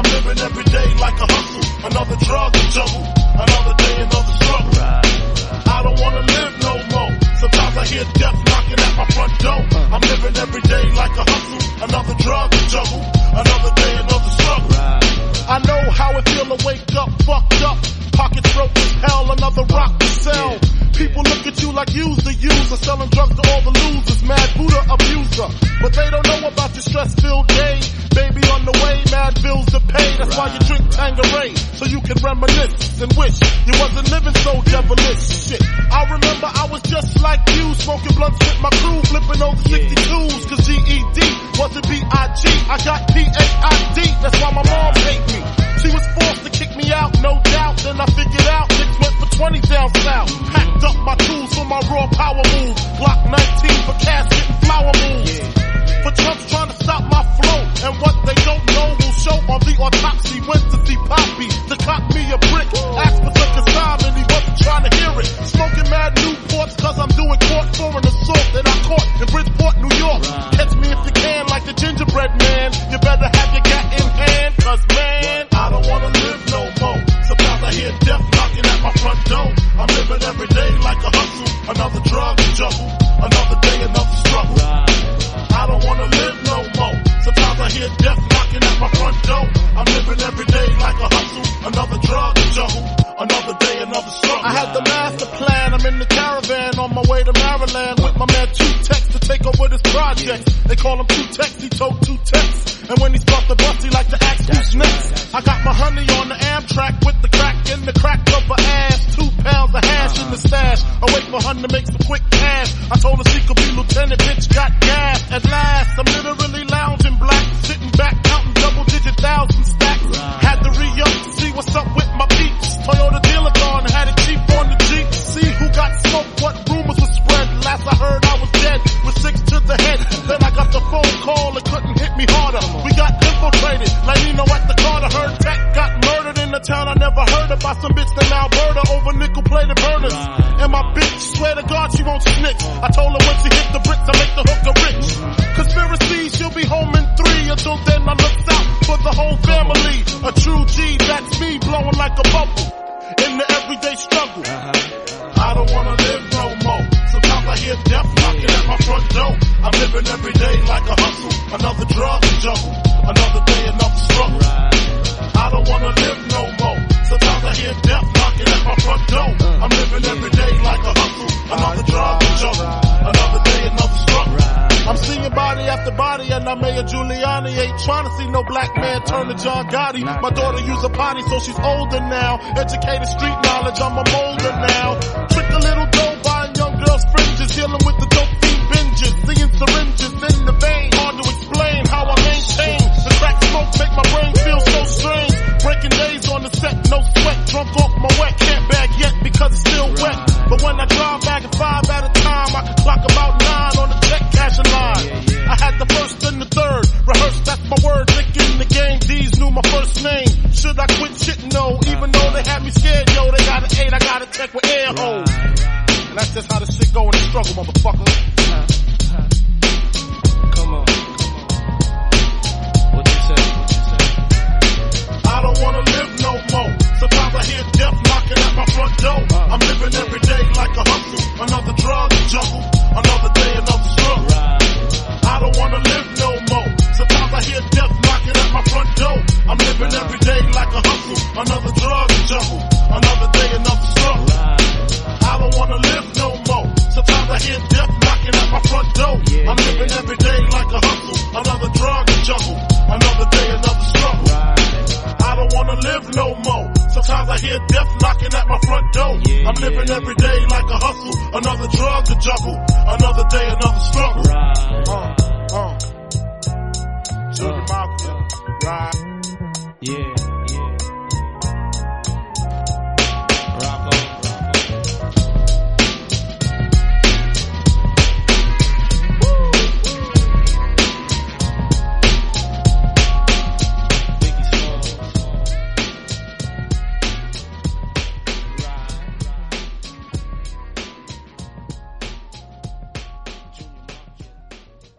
I'm living every day like a hustle. Another drug to juggle. Another day, another struggle. I don't wanna live no more. Sometimes I hear death knocking at my front door. I'm living every day like a hustle. Another drug to juggle. Another day, another struggle. I know how it feel to wake up fucked up. Pockets broke as hell, another rock to sell. People look at you like you's the user, selling drugs to all the losers, mad Buddha abuser. But they don't know about your stress-filled day. Baby on the way, mad bills to pay. That's why you drink Tanqueray, so you can reminisce and wish you wasn't living so devilish. Shit, I remember I was just like you, smoking blunts Newports cause I'm doing court for an assault that I caught in Bridgeport, New York. Catch me if you can like the gingerbread man. You better have your gat in hand cause man, I don't wanna live no more. Sometimes I hear death knocking at my front door. I'm living every day like a hustle. Another drug to juggle. Another day, another struggle. I don't wanna live no more. Sometimes I hear death knocking at my front door. I'm living every day like a hustle. Another drug to juggle. Another day, another struggle. I had the master plan. I'm in the caravan on my way to Maryland with my man Two Tex to take over this project. They call him Two Tex. He told Two Tex. And when he start the bust, he like to ask who's next. I got my honey on the Amtrak with the crack in the crack of her ass. Two pounds of hash in the stash. I wait for honey to make some quick cash. I told her she could be lieutenant, bitch got And my bitch, swear to God she won't snitch. I told her when she hit the bricks, I make the hooker rich. Conspiracy, she'll be home in three. Until then, I look out for the whole family. A true G, that's me, blowing like a bubble. In the everyday struggle. I don't wanna live no more. Sometimes I hear death knocking at my front door. I'm living every day like a hustle. Another drug to juggle. Body after body and I'm Mayor Giuliani ain't trying to see no black man turn to John Gotti. My daughter use a potty so she's older now. Educated street knowledge, I'm a molder now. That's how the shit go in the struggle, motherfucker. Come wanna live no more. Sometimes I hear death knocking at my front door. I'm living every day like a hustle. Another drug to juggle. Another day, another struggle. Uh, uh.